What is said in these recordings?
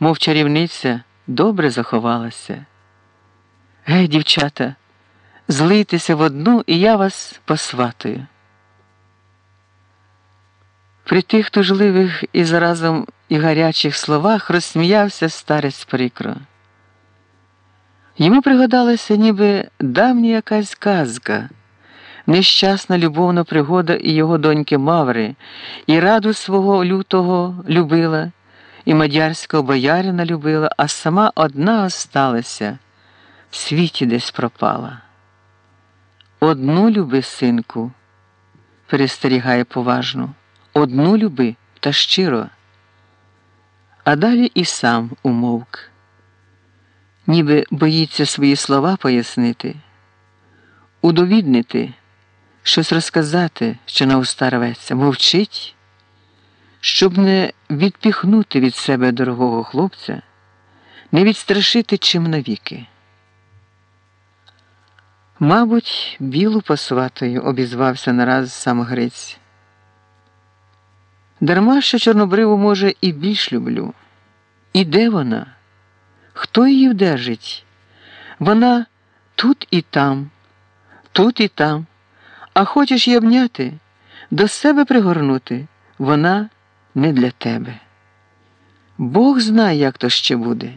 мов чарівниця, добре заховалася. Гей, дівчата, злийтеся в одну, і я вас посватую. При тих тужливих і заразом і гарячих словах розсміявся старець прикро. Йому пригадалася ніби давня якась казка, нещасна любовна пригода і його доньки Маври, і раду свого лютого любила, і мадярського боярина любила, а сама одна осталася, в світі десь пропала. Одну люби, синку, перестерігає поважно, одну люби та щиро. А далі і сам умовк ніби боїться свої слова пояснити, удовіднити, щось розказати, що на уста рветься, мовчить, щоб не відпіхнути від себе дорогого хлопця, не відстрашити чим навіки. Мабуть, білу посватою обізвався нараз сам Гриць. Дарма що Чорнобриву, може, і більш люблю. І де вона? Хто її вдержить? Вона тут і там, тут і там. А хочеш її обняти, до себе пригорнути, вона не для тебе. Бог знає, як то ще буде.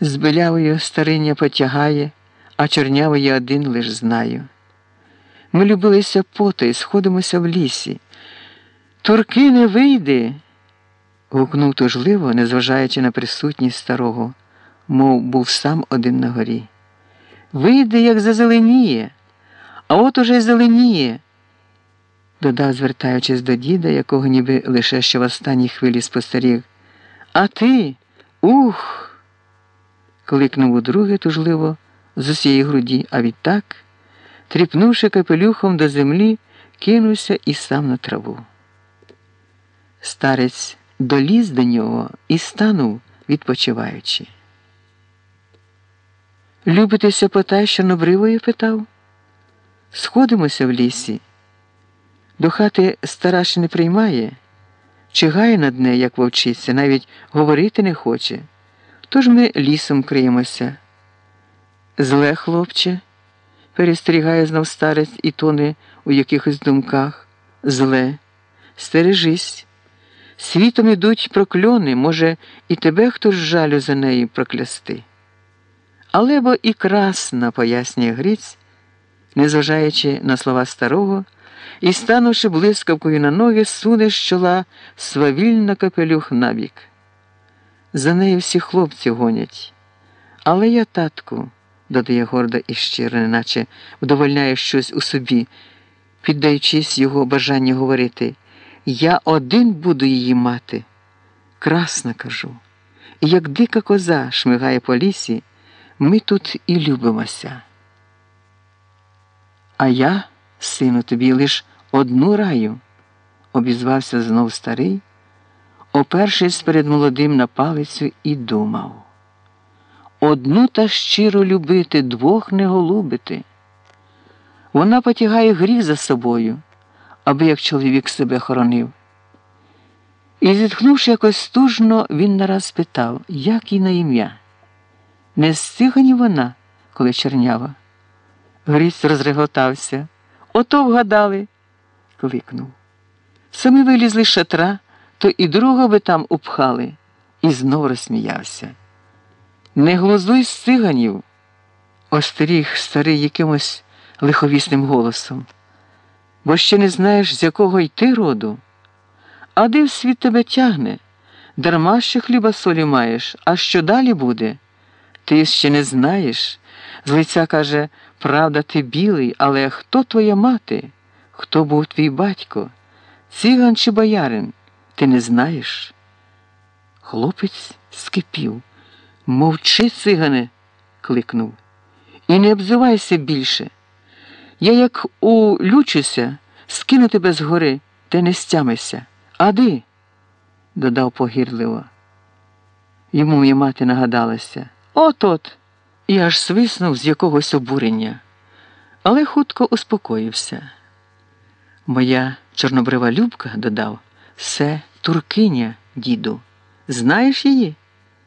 З белявою стариня потягає, а чорнявої один лиш знаю. Ми любилися потай, сходимося в лісі. Турки не вийде гукнув тужливо, незважаючи на присутність старого, мов був сам один на горі. Вийде, як зазеленіє, а от уже зеленіє, додав, звертаючись до діда, якого ніби лише що в останній хвилі спостеріг. А ти, ух. кликнув удруге тужливо з усієї груді, а відтак, тріпнувши капелюхом до землі, кинувся і сам на траву. Старець доліз до нього і станув, відпочиваючи. Любитеся потай, що нобривою питав? Сходимося в лісі. До хати стара ще не приймає, чигає над нею, як вовчиця, навіть говорити не хоче. Тож ми лісом криємося. Зле, хлопче, перестерігає знов старець і тоне у якихось думках. Зле, стережись. Світом ідуть прокльони, може, і тебе хтось жалю за неї проклясти. Але бо і красна, пояснює Гріць, незважаючи на слова старого, і, станувши блискавкою на ноги, суне з чола свавільно капелюх набік. За нею всі хлопці гонять. Але я, татку, додає гордо і щиро, неначе вдовольняє щось у собі, піддаючись його бажанню говорити. Я один буду її мати. Красна кажу. І як дика коза шмигає по лісі, ми тут і любимося. А я, сину, тобі лиш одну раю, обізвався знов старий, опершись перед молодим на палицю і думав. Одну та щиро любити, двох не голубити. Вона потягає гріх за собою аби як чоловік себе хоронив. І, зітхнувши якось стужно, він нараз спитав, як їй на ім'я. Не з цигані вона, коли чернява. Гріць розреготався. Ото вгадали, кликнув. Самі вилізли з шатра, то і другого би там упхали, і знов розсміявся. Не глузуй з циганів, остеріг старий якимось лиховісним голосом бо ще не знаєш, з якого йти роду. А де в світ тебе тягне? Дарма що хліба солі маєш, а що далі буде? Ти ще не знаєш. З лиця каже, правда, ти білий, але хто твоя мати? Хто був твій батько? Циган чи боярин? Ти не знаєш? Хлопець скипів. Мовчи, цигане, кликнув. І не обзивайся більше. Я як улючуся, скину тебе з гори, ти не стямишся. Ади, додав погірливо. Йому моя мати нагадалася. От от. І аж свиснув з якогось обурення, але хутко успокоївся. Моя чорнобрива Любка додав, все туркиня, діду, Знаєш її?